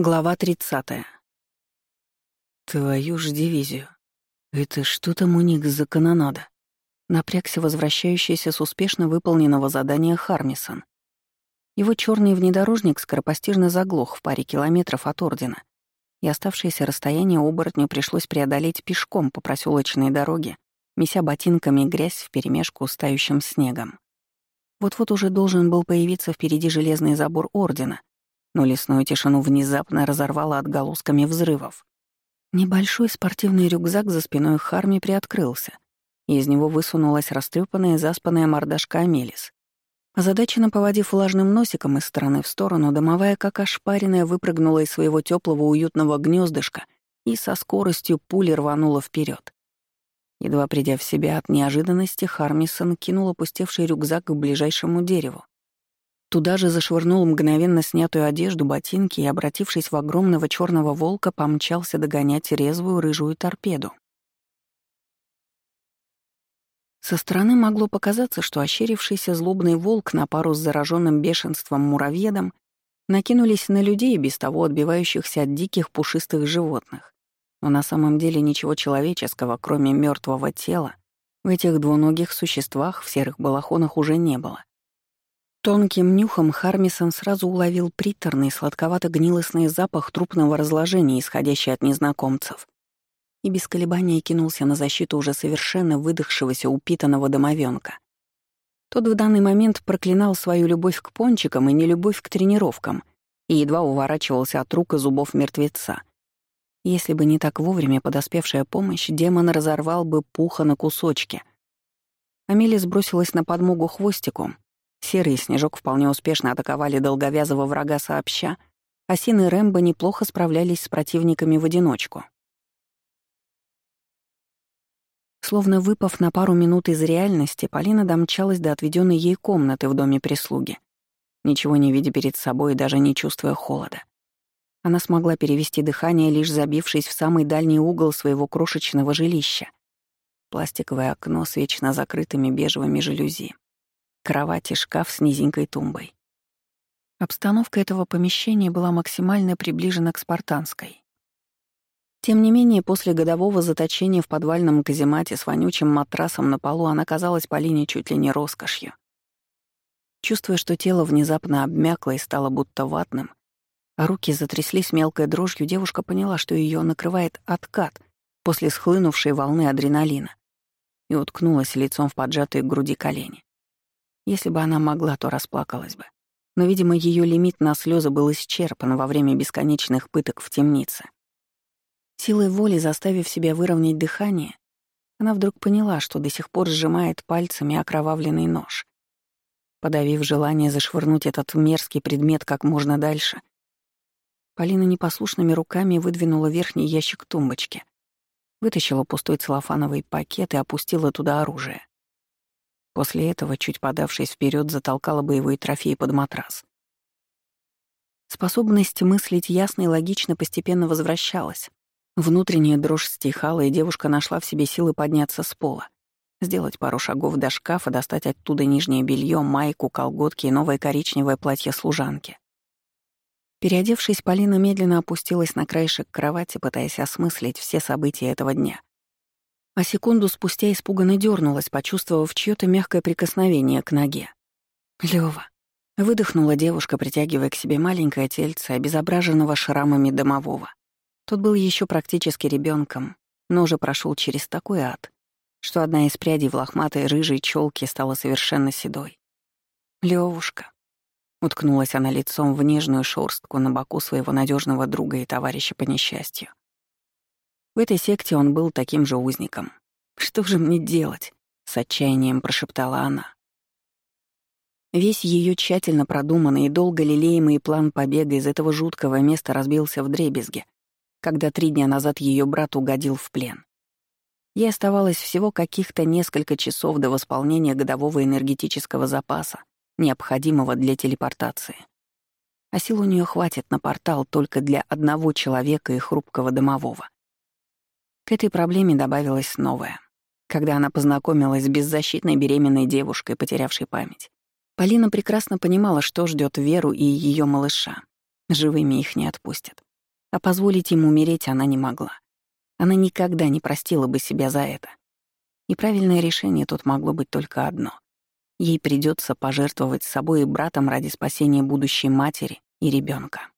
Глава 30. Твою ж дивизию. Это что там у них за канонада? Напрягся возвращающийся с успешно выполненного задания Хармисон. Его черный внедорожник скоропостижно заглох в паре километров от Ордена, и оставшееся расстояние оборотню пришлось преодолеть пешком по проселочной дороге, меся ботинками грязь вперемешку с тающим снегом. Вот-вот уже должен был появиться впереди железный забор Ордена, но лесную тишину внезапно разорвало отголосками взрывов. Небольшой спортивный рюкзак за спиной Харми приоткрылся, и из него высунулась растрепанная заспанная мордашка Амелис. Озадаченно поводив влажным носиком из стороны в сторону, домовая, как ошпаренная, выпрыгнула из своего теплого уютного гнездышка и со скоростью пули рванула вперед. Едва придя в себя от неожиданности, Хармисон кинул опустевший рюкзак к ближайшему дереву, Туда же зашвырнул мгновенно снятую одежду, ботинки и, обратившись в огромного черного волка, помчался догонять резвую рыжую торпеду. Со стороны могло показаться, что ощерившийся злобный волк на пару с зараженным бешенством муравьедом накинулись на людей, без того отбивающихся от диких пушистых животных. Но на самом деле ничего человеческого, кроме мертвого тела, в этих двуногих существах в серых балахонах уже не было. Тонким нюхом Хармисон сразу уловил приторный, сладковато-гнилостный запах трупного разложения, исходящий от незнакомцев. И без колебания кинулся на защиту уже совершенно выдохшегося упитанного домовенка. Тот в данный момент проклинал свою любовь к пончикам и нелюбовь к тренировкам и едва уворачивался от рук и зубов мертвеца. Если бы не так вовремя подоспевшая помощь, демон разорвал бы пуха на кусочки. Амелия сбросилась на подмогу хвостиком, Серый и Снежок вполне успешно атаковали долговязого врага сообща, а Син и Рэмбо неплохо справлялись с противниками в одиночку. Словно выпав на пару минут из реальности, Полина домчалась до отведенной ей комнаты в доме прислуги, ничего не видя перед собой и даже не чувствуя холода. Она смогла перевести дыхание, лишь забившись в самый дальний угол своего крошечного жилища. Пластиковое окно с вечно закрытыми бежевыми жалюзи, Кровать и шкаф с низенькой тумбой. Обстановка этого помещения была максимально приближена к спартанской. Тем не менее, после годового заточения в подвальном каземате с вонючим матрасом на полу она казалась Полине чуть ли не роскошью. Чувствуя, что тело внезапно обмякло и стало будто ватным, а руки затряслись мелкой дрожью, девушка поняла, что ее накрывает откат после схлынувшей волны адреналина и уткнулась лицом в поджатые к груди колени. Если бы она могла, то расплакалась бы. Но, видимо, ее лимит на слезы был исчерпан во время бесконечных пыток в темнице. Силой воли заставив себя выровнять дыхание, она вдруг поняла, что до сих пор сжимает пальцами окровавленный нож. Подавив желание зашвырнуть этот мерзкий предмет как можно дальше, Полина непослушными руками выдвинула верхний ящик тумбочки, вытащила пустой целлофановый пакет и опустила туда оружие. После этого, чуть подавшись вперед, затолкала боевые трофеи под матрас. Способность мыслить ясно и логично постепенно возвращалась. Внутренняя дрожь стихала, и девушка нашла в себе силы подняться с пола, сделать пару шагов до шкафа, достать оттуда нижнее белье, майку, колготки и новое коричневое платье служанки. Переодевшись, Полина медленно опустилась на краешек кровати, пытаясь осмыслить все события этого дня а секунду спустя испуганно дернулась, почувствовав чьё-то мягкое прикосновение к ноге. Лёва. Выдохнула девушка, притягивая к себе маленькое тельце, обезображенного шрамами домового. Тот был еще практически ребенком, но уже прошел через такой ад, что одна из прядей в лохматой рыжей челке стала совершенно седой. Левушка. Уткнулась она лицом в нежную шорстку на боку своего надежного друга и товарища по несчастью. В этой секте он был таким же узником. «Что же мне делать?» — с отчаянием прошептала она. Весь ее тщательно продуманный и долго лелеемый план побега из этого жуткого места разбился в дребезге, когда три дня назад ее брат угодил в плен. Ей оставалось всего каких-то несколько часов до восполнения годового энергетического запаса, необходимого для телепортации. А сил у нее хватит на портал только для одного человека и хрупкого домового. К этой проблеме добавилась новая. Когда она познакомилась с беззащитной беременной девушкой, потерявшей память, Полина прекрасно понимала, что ждет Веру и ее малыша. Живыми их не отпустят. А позволить ему умереть она не могла. Она никогда не простила бы себя за это. И правильное решение тут могло быть только одно. Ей придется пожертвовать собой и братом ради спасения будущей матери и ребенка.